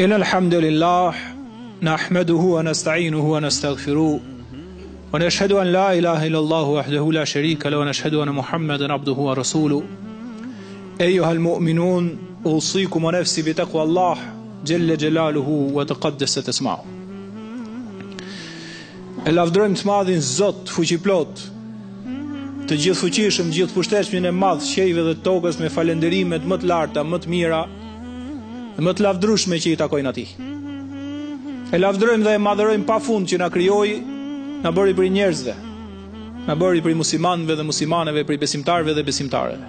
إن الحمد لله نحمده ونستعينه ونستغفره ونشهد أن لا إله إلا الله وحده لا شريك له ونشهد أن محمد عبده ورسوله أيها المؤمنون أوصيكم ونفسي بتقوى الله Jelle Jelaluhu wa taqaddasat asma'u. E lavdërojmë të madhin Zot fuqiplot, të gjithë fuqishëm, gjithë pushtetshmin e madh qiejve dhe tokës me falënderimet më të larta, më të mira, më të lavdrushme që i takojnë atij. E lavdërojmë dhe e madhërojmë pa fund që na krijoi, na bëri prej njerëzve, na bëri prej muslimanëve dhe muslimaneve, prej besimtarëve dhe besimtareve.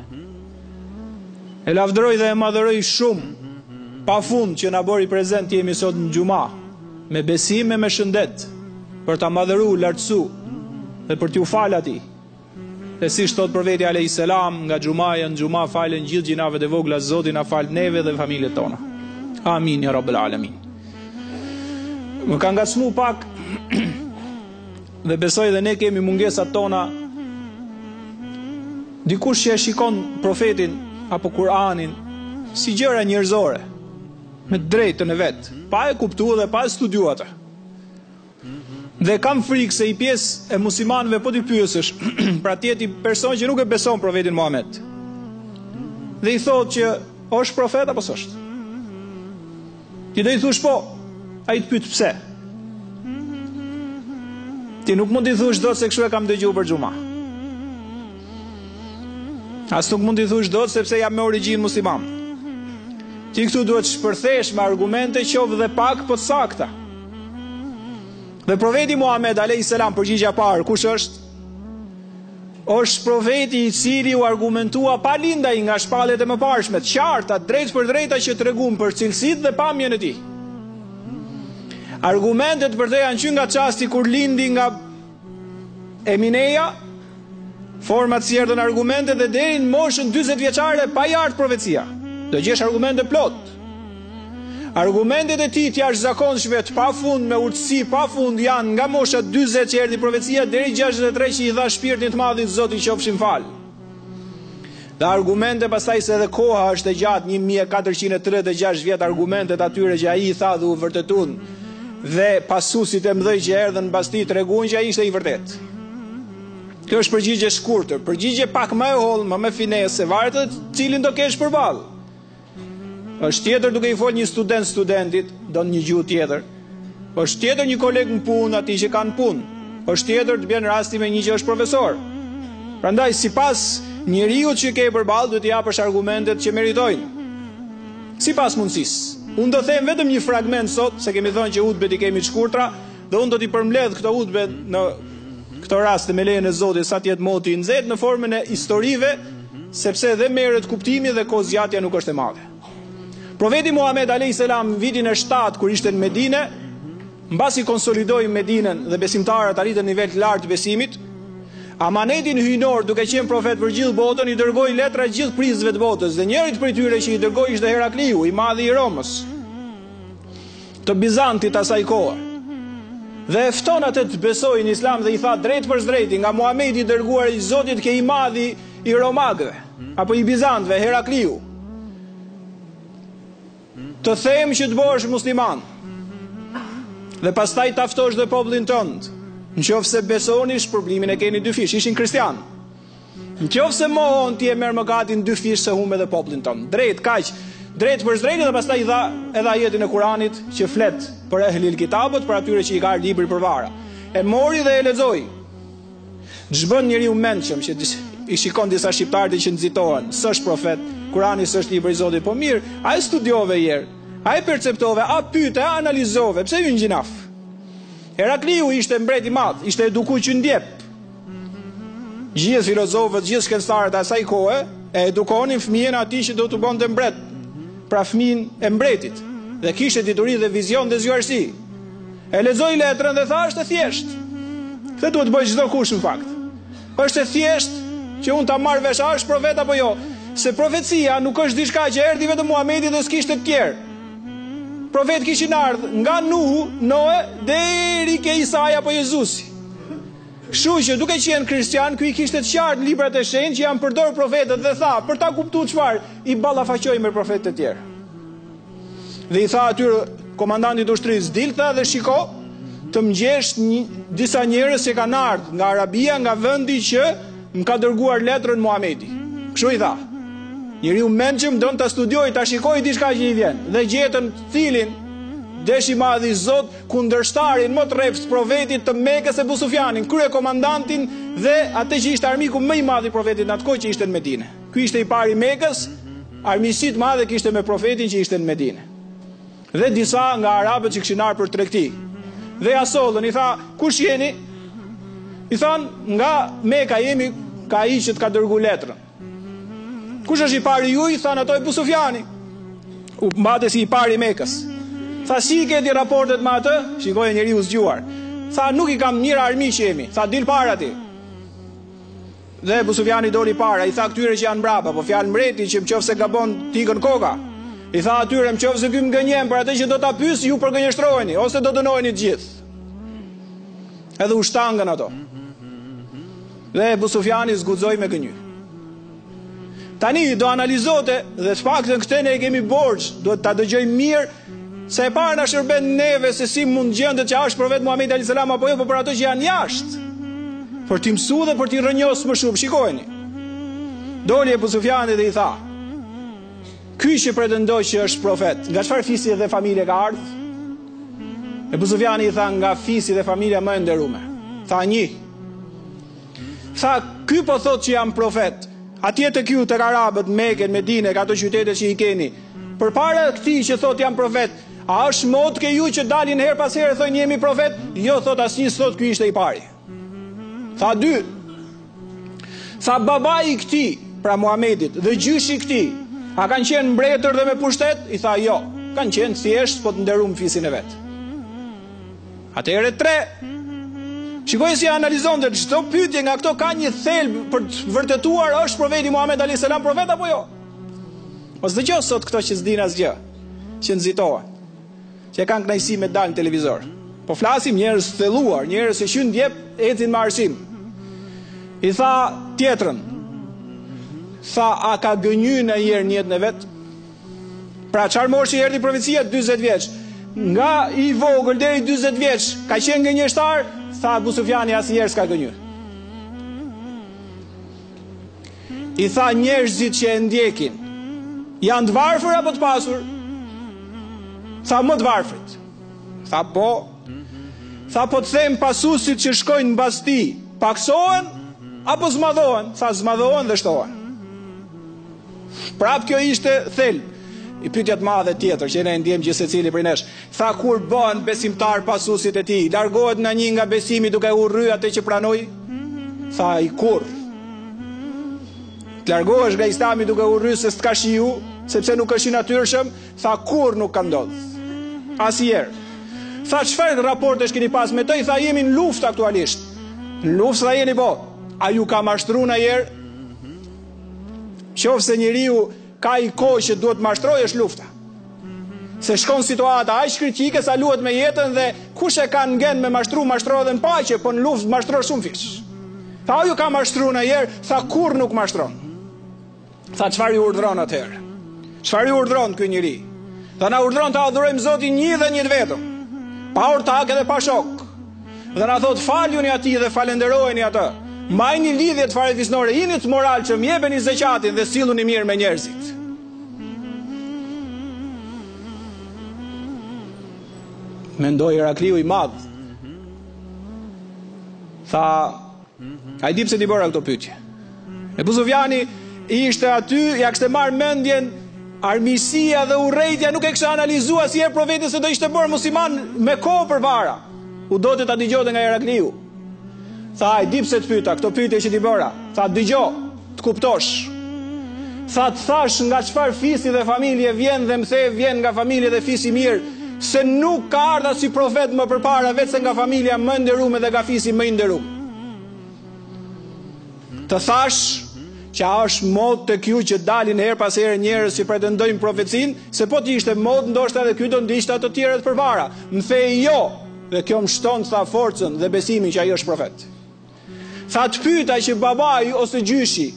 E lavdëroj dhe e madhëroj shumë pa fund që na bëri prezent të jemi sot në xhuma, me besim e me shëndet, për ta madhëru, lartësu dhe për t'iu falë atij. Dhe siç thotë profeti alejhi selam, nga xhumaja në xhuma falen gjithë gjynahet e vogla Zoti na faltë neve dhe familjet tona. Amin, ja Rabbel alemin. Më ka ngacmu pak Dhe besoj edhe ne kemi mungesat tona. Dikush që e shikon profetin apo Kur'anin si gjëra njerëzore, me të drejtën e vet, pa e kuptu dhe pa e studiu atë. Dhe kam frikë se i pjesë e muslimanëve po t'i pyesësh, pra të jetë i person që nuk e beson profetin Muhammed. Dhe i thotë që është profet apo s'është. Ti do i thush po, ai të pyt pse. Ti nuk mund t'i thush dot se kështu e kam dëgju për xhuma. As nuk mund t'i thush dot sepse jam me origjinë musliman. Ti këtu duhet të shpërthesh me argumente qoftë dhe pak po të sakta. Dhe profeti Muhammed a.s. përgjigja e parë, kush është? Është profeti i cili u argumentua pa lind ai nga shpalljet e mëparshme, të qarta, drejtpërdrejta që tregun për cilësitë dhe pamjen e tij. Argumentet për të janë që nga çasti kur lindi nga Emineja, format si erdhën argumentet dhe deri në moshën 40 vjeçare pa i ardhë profecia. Do gjesh argumente plot. Argumentet e tij të jashtëzakonshme të pafund me urtësi pafund janë nga mosha 40 që erdhi profecia deri 63 që i dha shpirtin të madhit Zot i qofshim falë. Dhe argumente pastaj se edhe koha është e gjatë 1436 vjet argumentet atyre që ai i tha dhe u vërtetun dhe pasusit e mëdhenj që erdhën mbas tij treguan që ai ishte i vërtetë. Kjo është përgjigje e shkurtër, përgjigje pak më e hollë, më me finesë, varet cilin do kesh përballë. Është tjetër duke i fol një student studentit, don një gjuhë tjetër. Është tjetër një koleg në punë atij që ka në punë. Është tjetër të bjen rasti me një që është profesor. Prandaj sipas njeriut që ke përballë duhet t'i japësh argumentet që meritojnë. Sipas mundësisë. Unë do them vetëm një fragment sot, se kemi thënë që hutbet i kemi të shkurtra, Dhe unë do t'i përmbledh këto hutbe në këto raste me lejen e Zotit sa të jetë moti i nxehtë në formën e historive, sepse dhe merret kuptimi dhe kohëzgjatja nuk është e madhe. Profeti Muhammed alayhis salam vitin e 7 kur ishte në Medinë, mbasi konsolidoi Medinën dhe besimtarët arritën nivel të lartë të besimit, Amanetin hyjnor duke qenë profet për gjithë botën i dërgoi letra gjithë prijësve të botës dhe njërit prej tyre që i dërgoi ishte Herakliu, i madhi i Romës. të Bizantit asaj kohe. Dhe e fton atë të besojë në Islam dhe i tha drejtpërsëdrejti nga Muhamedi i dërguar i Zotit ke i madhi i Romakëve apo i Bizantëve Herakliu. Të them që të bëhesh musliman. Dhe pastaj ta ftosh dhe popullin tënd. Në qoftë se besoni shpërblimin e keni dyfish, ishin kristian. Në qoftë se mohon ti e merr mëkatin dyfish se humbe dhe popullin tënd. Drejt, kaq. Drejtpërsëdrejti dhe pastaj i dha edhe ajetin e Kuranit që flet për ehlil kitabët, për atyre që i ka libri përpara. E mori dhe e lexoi. Ç'bën njeriu i mendshëm që i shikon disa shqiptarë që nxitohen, s'është profet, Kurani s'është libri i Zotit, po mirë, a e studiove njëherë? A e perceptove, a pyete, a analizove, pse hyn në gjynah? Herakliu ishte mbret i madh, ishte edukuar që në djep. Gjithë filozofët, gjithë shkencëtarët e asaj kohe e edukonin fëmijën atij që do të bëhej mbret. Pra fëmijën e mbretit dhe kishte dituri dhe vizion dhe zgjuarsi. E lexoi letrën dhe tha është e thjeshtë. Këtë duhet të bëjë çdokush në fakt. Është e thjeshtë që unë ta marr vesh a është profet apo jo, se profecia nuk është diçka që erdhi vetëm Muhamedi dhe s'kishte të tjerë. Profet kishin ardhur nga Nuhu, Noe deri ke Isai apo Jezusi. Kështu që duke qenë kristian, ky i kishte të qartë librat e shenjtë që janë për profetët dhe tha, për ta kuptuar çfarë, i ballafaqoj me profetët e tjerë. Dhe i tha atyre komandantit të ushtrisë, dil tha dhe shiko, të më gjesh një, disa njerëz që kanë ardhë nga Arabia, nga vëndi që më ka dërguar letrën Muhamedi. Kështu i tha. Njeriu i mendshëm don ta studiojë, ta shikojë diçka që i vjen. Dhe gjetën cilin, deshi i madhi Zot, kundërshtarin më të rreptë të profetit të Mekës Ebu Sufjanin, kryekomandantin dhe atë që ishte armiku më i madh i profetit në atë kohë që ishte në Medinë. Ky ishte i pari i Mekës, armiqësi të madhe kishte me profetin që ishte në Medinë. Dhe disa nga arabët që kishin ardhur për tregti. Dhe ia sollën, i tha, "Kush jeni?" I thanë, "Nga Meka jemi, ka ai që të ka dërguar letrën." Kush është i pari ju, i thanë ato Ebu Sufjani. U mbate si i pari i Mekës. Tha, si i keni raportet me atë? Shikoje njeriu i zgjuar. Tha, nuk i kam mira armiq jemi. Tha, dil para ti. Dhe Ebu Sufjani doli para. I tha, këtyre që janë mbrapa, po fjalë mbreti që në qoftë se gabon t'ikën koka. I tha, atyre në qoftë se ky më gënjen, për atë që do ta pys, ju përgënjeshtrojeni, ose do dënoheni të gjithë. Edhe u shtangën ato. Dhe Ebu Sufjani s'guxoi me gënjy. Tani do analizonte dhe të paktën këtë ne e kemi borxh, duhet ta dëgjojmë mirë së pari na shërben neve se si mund gjendet që është profet Muhamedi alayhis salam apo jo, por për ato që janë jashtë. Për t'i mësu dhe për t'i rrënjos më shumë, shikojeni. Doli Ebu Sufjani dhe i tha: Ky që pretendon që është profet, nga çfarë fisi dhe familje ka ardhur? Ebu Sufjani i tha nga fisi dhe familja më e nderuar. Tha një, Tha, ky po thot që jam profet. Atje tek ju, tek arabët, Mekë, Medinë, këto qytetet që i keni. Përpara këtij që thot jam profet, a është modë ke ju që dalin herë pas here, thojnë jemi profet? Jo, thot asnjë s'thot, ky ishte i pari. Tha dy, tha babai i këtij, pra Muhamedit, dhe gjyshi i këtij, a kanë qenë mbretër dhe me pushtet? I tha jo, kanë qenë thjesht, po të nderum n'fisin e vet. Atëherë tre. Shikoje si analizon dhe çdo pyetje nga këto ka një thelb për të vërtetuar është profeti Muhammed alayhis salam profet apo jo. Mos dëgjo sot këto që s'din asgjë, që nxitohen. Që e kanë kënaqësi me dalë në televizor. Po flasim njerëz të thelluar, njerëz që qysh në djep ecin me arsyen. I tha tjetrën. Tha a ka gënjy ndonjëherë në jetën e vet? Pra çfarë moshe i erdhi profecia 40 vjeç. Nga i vogël deri 40 vjeç ka qenë gënjeshtar, tha Abu Sufjani asnjëherë s'ka gënjy. I tha njerëzit që e ndjekin, janë të varfër apo të pasur? Tha më të varfrit. Tha po. Tha po të them pasuesit që shkojnë mbas tij, paksohen apo zmadhohen? Tha zmadhohen dhe shtohen. Prapë kjo ishte thelbi pyetja e madhe tjetër që ne e ndjejmë gjithsecili prej nesh. Tha kur bëhen besimtar pasuesit e tij, largohet ndonjë nga besimi duke urry atë që pranoi? Tha ai kurrë. Të largohesh nga Islami duke urry se s'ka shije, sepse nuk është i natyrshëm, tha kurrë nuk ka ndodhur. Asnjëherë. Tha çfarë raportesh keni pas me të? I tha jemi në luftë aktualisht. Në luftë tha jeni po. A ju ka mashtruar ndonjëherë? Qoftë se njeriu ka i kohë që duhet të mashtrojë është lufta. Se shkon situata aq kritike sa luhet me jetën dhe kush e ka në gen me mashtru mashtro edhe në paqe, po në luftë mashtro shumëfish. Tha ju ka mashtru naj herë, tha kurrë nuk mashtron. Tha çfarë ju urdhëron atëherë? Çfarë ju urdhëron ky njeri? Tha na urdhëron të adhurojmë Zotin një dhe një të vetëm, pa ortak edhe pa shok. Dhe na thotë faljuni atij dhe falënderojeni atë. Mbajni lidhjet farefisnore, jini të moralshëm jepeni zeqatin dhe silluni mirë me njerëzit. Mendoi Herakliu i madh. Tha A i di pse t'i bëra këto pytje? Ebu Sufjani ishte aty, ia kishte marrë mendjen, armiqësia dhe urrejtja nuk e kishte analizuar asnjëherë profetësinë se do ishte bërë musliman me kohë përpara. U donte ta digjonte nga Herakliu. Tha, a i di pse të pyta, këto pytje që t'i bëra. Tha, digjo, Të kuptosh. Tha të thashë nga çfarë fisi dhe familje vjen dhe më the vjen nga familje dhe fis i mirë, se nuk ka ardh asnji profet më përpara veçse nga familja më e nderuar dhe nga fisi më i nderuar. Të thashë që a është modë tek ju që dalin herë pas here njerëz që pretendojnë profecinë, se po të ishte modë ndoshta dhe ky do ndiqte të tjerët përpara. Më the jo, dhe kjo më shton më tha forcën dhe besimin që ai është profet. Tha të pyta që babai ose gjyshi,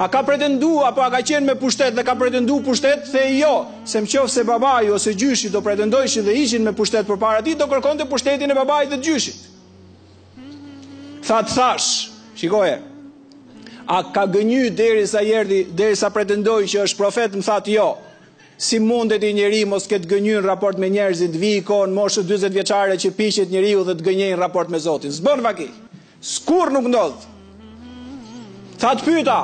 a ka pretendu apo a ka qenë me pushtet dhe ka pretendu pushtet, the jo, se në qoftë se babai ose gjyshi do pretendojshin dhe ishin me pushtet përpara tij, do kërkonte pushtetin e babait dhe të gjyshit. Tha të thashë, shikoje, a ka gënyu derisa erdhi, derisa pretendoi që është profet, më thatë jo, Si mundet një njeri mos ketë gënjy në raport me njerëzit të vijë koha në moshën dyzet vjeçare që piqet njeriu dhe të gënjejë në raport me zotin s'bën vaki kurrë nuk ndodh tha të pyta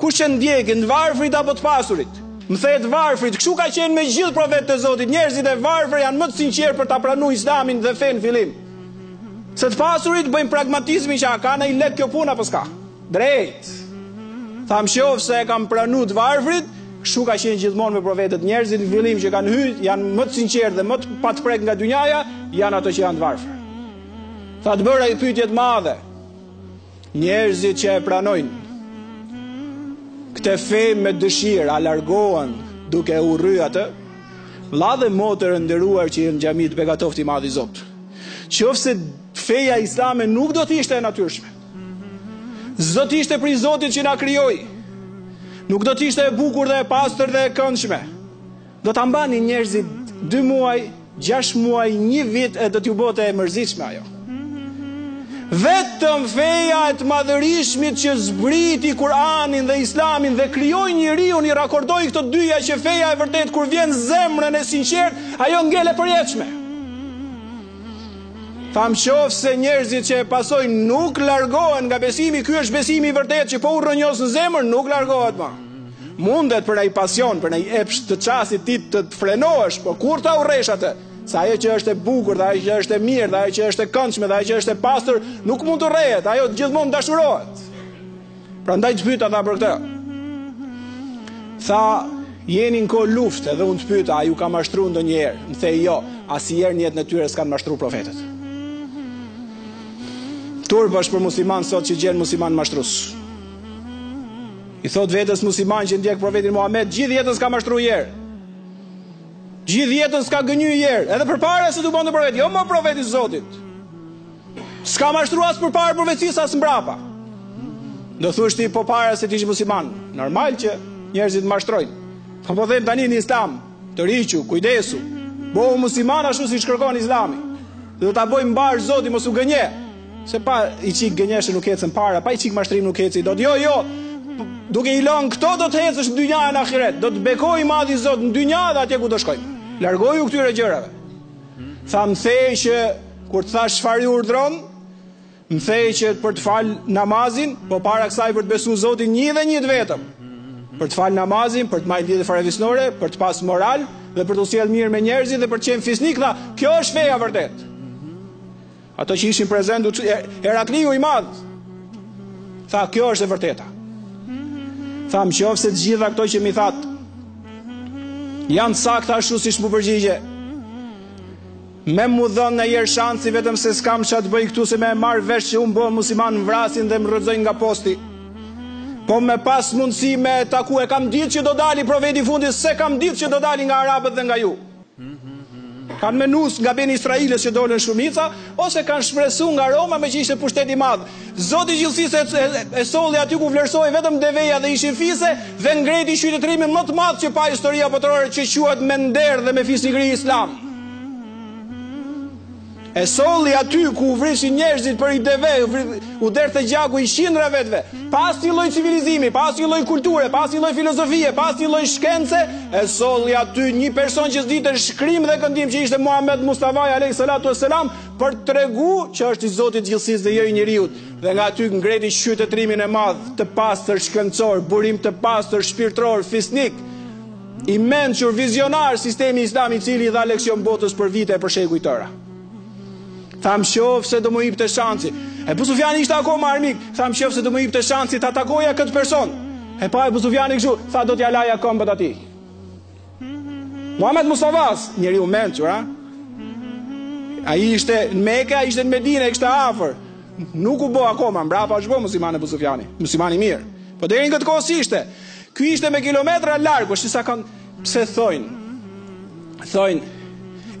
kush e ndjekin të varfrit apo të pasurit më the të varfrit kshu ka qenë me gjithë profetët e zotit njerëzit e varfër janë më të sinqertë për ta pranu islamin dhe fenë në fillim se të pasurit bëjnë pragmatizmin që a ka naj lek kjo punë apo s'ka Drejt! Tha në qoftë se e kanë pranu të varfrit, kështu ka qenë gjithmonë me profetët, njerëzit në fillim që kanë hy, janë më të sinqertë dhe më të paprek nga dynjaja, janë ato që janë të varfër. Tha të bëra i pytje të madhe, njerëzit që e pranojnë, këtë fe me dëshirë, a largohen duke urry atë, vëlla dhe motër e nderuar që je në xhami të begatoftë i madhi Zot. Qoftë se feja islame nuk do të ishte e natyrshme, S'do të ishte prej Zotit që na krijoi. Nuk do të ishte e bukur dhe e pastër dhe e këndshme. Do ta mbanin njerëzit 2 muaj, 6 muaj, 1 vit e do t'ju bëte e mërzitshme ajo. Vetëm feja e të madhërishmit që zbriti Kur'anin dhe Islamin dhe krijoi njeriun i rakordoi këto dyja që feja e vërtetë kur vjen zemrën e sinqertë, ajo ngel e përjetshme. Tha n'qoftë se njerëzit që e pasojnë nuk largohen nga besimi, ky është besimi i vërtetë që po u rrënjos në zemër, nuk largohet ma. Mundet për naj pasion, për naj epsh të çasit ti të, të frenohesh, po kurrë ta urresh atë? Se ajo që është e bukur, dhe ajo që është e mirë, dhe ajo që është e këndshme, dhe ajo që është e pastër, nuk mund të urrehet, ajo gjithmonë dashurohet. Prandaj të pyta tha për këtë. Tha, jeni në kohë lufte dhe unë të pyta, a ju ka mashtru ndonjëherë? Më the jo, asnjiherë n'jetën e tyre s'kanë mashtru profetët. Turp është për musliman sot që gjen musliman mashtrues. I thot vetes musliman që ndjek profetin Muhammed, gjithë jetën s'ka mashtru njeri. Gjithë jetën s'ka gënjy njeri, edhe përpara se të bëhet profet, jo më profet i Zotit. S'ka mashtru as përpara profecisë as mbrapa. Do thush ti po para se t'ish musliman. Normal që njerëzit mashtrojnë. Po po them tani në islam, tërhiqu, kujdesu. Bohu musliman ashtu siç kërkon islami. Dhe do ta bojë mbarë Zoti mos u gënje. Se pa i çik gënjeshtër nuk ecën para, pa i çik mashtrim nuk eci dot. Jo, jo. Duke i lënë këto do të ecësh në dynja e ahiret. Do të bekojë i madhi Zot në dynja dhe atje ku do shkojmë. Largoju këtyre gjërave. Tha më the që kur të thashë çfarë ju urdhëron, më the që për të fal namazin, po para kësaj për të besu Zotin një dhe një të vetëm. Për të fal namazin, për të majtë lidhjet farefisnore, për të pas moral dhe për t'u sjellë mirë me njerëzit dhe për të qenë fisnik, tha, kjo është feja e vërtetë. Ato që ishin prezent Herakliu i madh. Tha, kjo është e vërteta. Tha, në qoftë se të gjitha këto që m'i thatë, janë të sakta ashtu siç m'u përgjigje. Me m'u dhënë najherë shansi vetëm se s'kam ça të bëj këtu se me e marrë vesh që unë bëhem musliman më vrasin dhe më rrëzojnë nga posti. Po me pas mundësi me taku e kam ditë që do dali profeti i fundit, s'e kam ditë që do dali nga Arabët dhe nga ju. Kanë mendu se nga beni Israilët që dolën shumica, ose kanë shpresu nga Roma meqë ishte pushtet i madh. Zoti i gjithësisë e solli aty ku vlerësohej vetëm deveja dhe ishin fise dhe ngriti qytetërimin më të madh që pa historia botërore që quhet me nder dhe me fisnikëri islam. E solli aty ku u vrisnin njerëzit për ide, u derdhte gjaku i qindra vetëve. Pas një lloj civilizimi, pas një lloj kulture, pas një lloj filozofie, pas një lloj shkence, e solli aty një person që s'dinte shkrim dhe këndim që ishte Muhammed Mustafa alayhi salatu wassalam për t'tregu që është i Zoti i gjithësisë dhe jo i njeriut. Dhe nga aty ngreti qytetrimin e madh, të pastër shkencor, burim të pastër shpirtëror, fisnik. I mençur, vizionar sistemin islam i cili i dha leksion botës për vite e për shekuj të tëra. Tham shof se do më jepte shansi. Ebu Sufjani ishte akoma armik. Tha m'shof se do më jepte shansi ta takoja këtë person. E pa Ebu Sufjani kështu, tha do t'ia laja këmbët atij. Muhammed Mustafas, njeri i mençur, a? Ai ishte në Mekë, ai ishte në Medinë, e kishte afër. Nuk u bo akoma, mbrapa është bo musliman Ebu Sufjani. Musliman i mirë. Po deri n'këtë kohë s'ishte. Ky ishte me kilometra larg, është sa kanë pse thojnë. Thojnë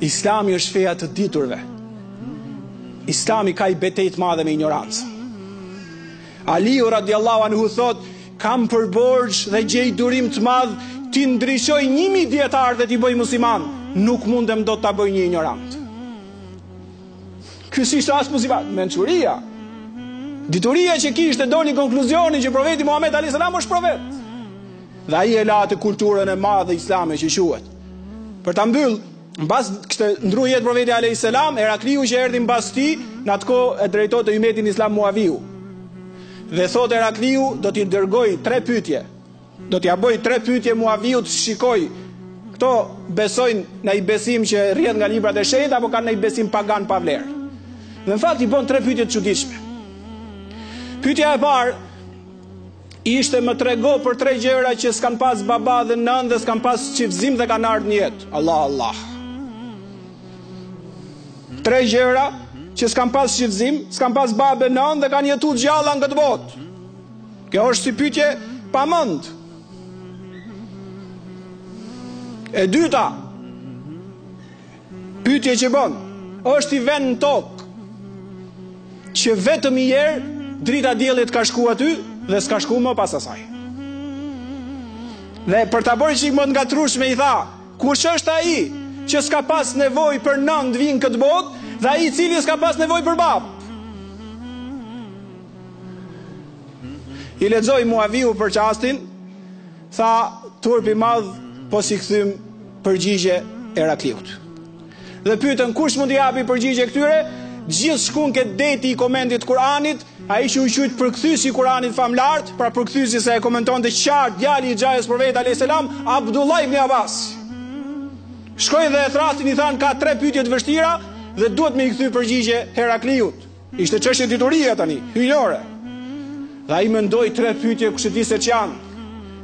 Islami është feja e të diturve. Islami ka ni betejë të madhe me injorancë. Aliu radiallahu anhu thotë, kam për borxh dhe gjej durim të madh t'i ndryshoj 1000 dijetarë dhe t'i bëj myslimanë, nuk mundem dot ta bëj një injorant. Ky s'ishte as musliman, mençuria. Dituria që kishte doli n'konkluzionin që profeti Muhammed alayhis salam është profet. Dhe ai e la atë kulturën e madhe islame që quhet. Për ta mbyll, mbasi kishte ndru jetë profeti alayhis salam, Herakliu që erdhi mbas tij, në atë kohë e drejtonte ymetin islam Muaviu. Dhe thotë Herakliu do t'i dërgoj tre pyetje Do t'ia bëj tre pyetje Muaviut, shikoj, këto besojnë n'naj besim që rrjedh nga librat e shenjtë apo kanë naj besim pagan pa vlerë. Dhe në fakt i bën tre pyetje të çuditshme. Pyetja e parë ishte më trego për tre gjëra që s'kan pas baba dhe nënë dhe s'kan pas çiftëzim dhe kanë ardhur në jetë. Allah Allah. Tre gjëra që s'kan pas çiftëzim, s'kan pas babë e nënë dhe kanë jetuar gjallë në këtë botë. Kjo është si pytje pa mend. E dyta, pytje që bën, është ni vend në tokë, që vetëm ni herë, drita e diellit ka shku aty, dhe s'ka shku më pas asaj. Dhe për të bërë që i mënd nga trushme, i tha, kush është ai, që s'ka pas nevojë për nënë të vijë n'këtë botë, dhe ai i cili s'ka pas nevojë për babë. I lexoi Muaviu për çastin, tha turp i madh, po s'i kthym përgjigje Herakliut. Dhe pyetën kush mund t'i japi përgjigje këtyre? Gjithë shkun ke deti i komentit të Kur'anit, ai që u qujt përkthysi i Kur'anit famëlartë, pra përkthysi se e komentonte qartë djali i xhajës profetit a.s. Abdullah ibn Abbas. Shkojnë dhe e thrasin i thanë ka tre pytje të vështira dhe duhet me i kthy përgjigje Herakliut. Ishte çështje diturie tani, hyjnore. Dhe ai mendoi tre pyetje kush e di se ç'janë.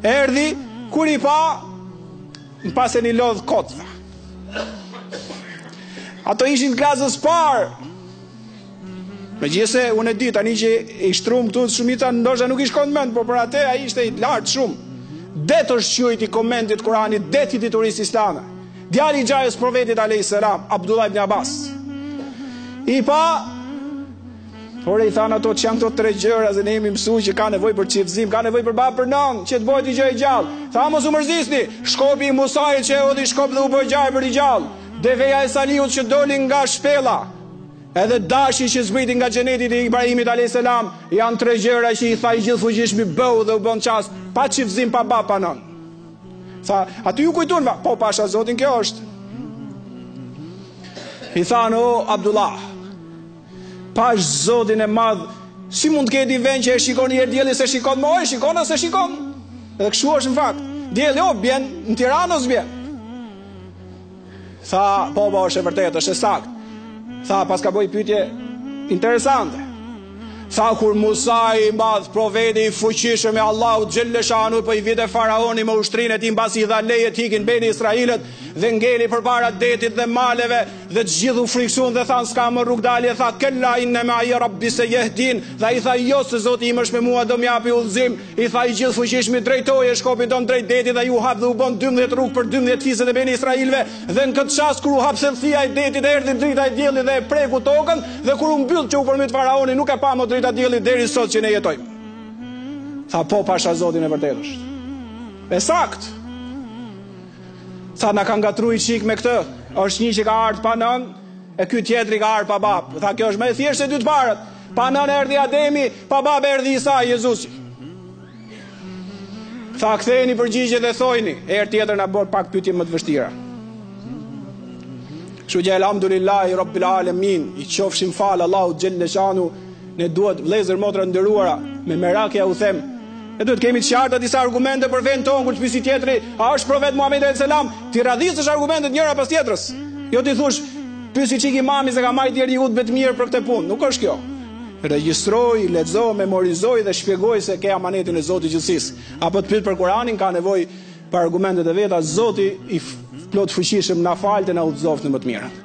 Erdhi kur i pa më paskeni lodhë kot. Ato ishin klasës parë. Megjithse, unë e di, tani që i shtrum këtu shumica, ndoshta nuk i shkon mend, por për atë ai ishte i lartë shumë. Det është qujt i komentit Kuranit, det i diturisë islame. Djali i xhajës profetit alejhi selam, Abdullah ibn Abbas. I pa, ore i thanë ato ç'janë këto tre gjëra, se ne jemi mësu që ka nevoj për çiftëzim, ka nevoj për babë për nënë, që të bohet një gjë e gjallë. Tha mos u mërzisni, shkopi i Musait që e hodhi shkop dhe u bo gjarpër i gjallë. Deveja e Salihut që doli nga shpella, edhe dashi që zbriti nga xheneti i Ibrahimit a.s. janë tre gjëra që i tha i Gjithëfuqishmi bëhu dhe u bën në çast, pa çiftëzim, pa babë, pa nënë. Tha, aty iu kujtun, po pasha zotin kjo është. I thanë o Abdullah, pash zotin e madh, si mund të ketë një vend që e shikon një herë dielli s'e shikon mo, o e shikon o s'e shikon. Dhe kshu është në fakt, dielli o bjen në Tiranë o s'bjen. Tha, po, po, është e vërtetë, është e saktë. Tha, paska bo pytje interesante. Tha, kur Musa i madh, profeti i fuqishëm i Allahut xhelle shanuhu, po i vinte faraoni me ushtrinë e tij mbasi i dha leje t'ikin beni Israilët, dhe ngeli përpara detit dhe maleve, dhe të gjithë u friksun dhe thanë, s'ka më rrugëdalje, tha, kella inne meaje rabbi sejehdin, dhe ai tha, jo se Zoti im është me mua do më japi udhëzim, I tha i Gjithëfuqishmi, Drejtoje shkopin tënd drejt detit dhe iu hap dhe u bën dymbëdhjetë rrugë për dymbëdhjetë fiset e Beni Israilëve, dhe në këtë çast kur u hap thellësia e detit erdhi drita e diellit dhe e preku tokën, dhe kur u mbyll që u përmbyt faraoni nuk e pa më drita e diellit deri sot që ne jetojmë. Tha po pasha Zotin e vërtetë është. E saktë. Tha na ka ngatrru një çik me këtë, është një që ka ardhur pa nënë, e ky tjetri ka ardhur pa babë. Tha kjo është më e thjeshtë se dy të parët. Pa nënë erdhi Ademi, pa babë erdhi Isa, Jezusi. Tha, kthejeni përgjigje dhe thojni, herë tjetër na bëjë pak pytje më të vështira. Kshu që elhamdulillahi rabbil alemin, i qofshim falë Allahut xhelle shanuhu, ne duhet vllezër motra të nderuara, me merak jau them, ne duhet kemi të qarta disa argumente për fenë tonë, kur të pysi tjetri, a është profet Muhammedi alejhi selam, t'i radhisësh argumentet njëra pas tjetrës, jo t'i thush, Pyesi çik imami se ka mbajt tjetri hutbe të mirë për këtë punë. Nuk është kjo. Regjistroji, lexo, memorizoji dhe shpjegoji se ke amanetin e Zotit gjithësisë. Apo të pyet për Kur'anin ka nevojë për argumentet e veta, Zoti i plotfuqishëm na faltë na udhëzoftë në më të mirat.